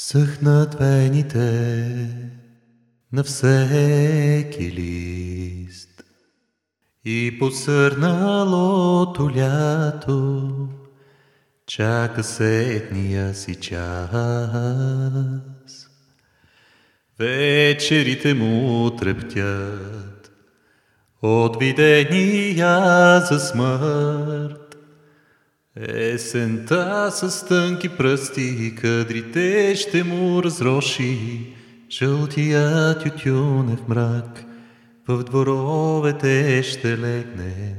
Съхнат вените на всеки лист и посърналото лято чака сетния си час. Вечерите му трептят от видения за смърт. Есента с тънки пръсти кадрите ще му разроши жълтия тютюнев мрак. В дворовете ще легне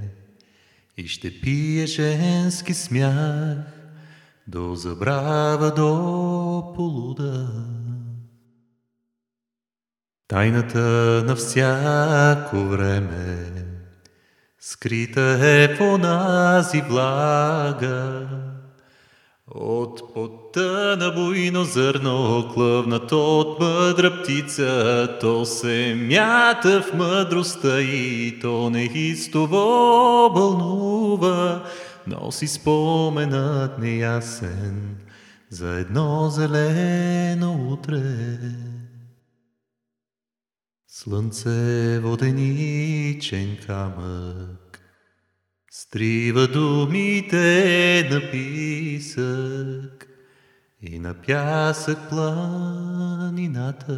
и ще пие женски смях до забрава, до полуда. Тайната на всяко време скрита е в онази влага. От пота на буйно зърно, клъвнат от мъдра птица, то се мята в мъдростта и то неистово бълнува, носи споменът неясен за едно зелено утре. Слънце воденичен камък Стрива думите на писък И на пясък планината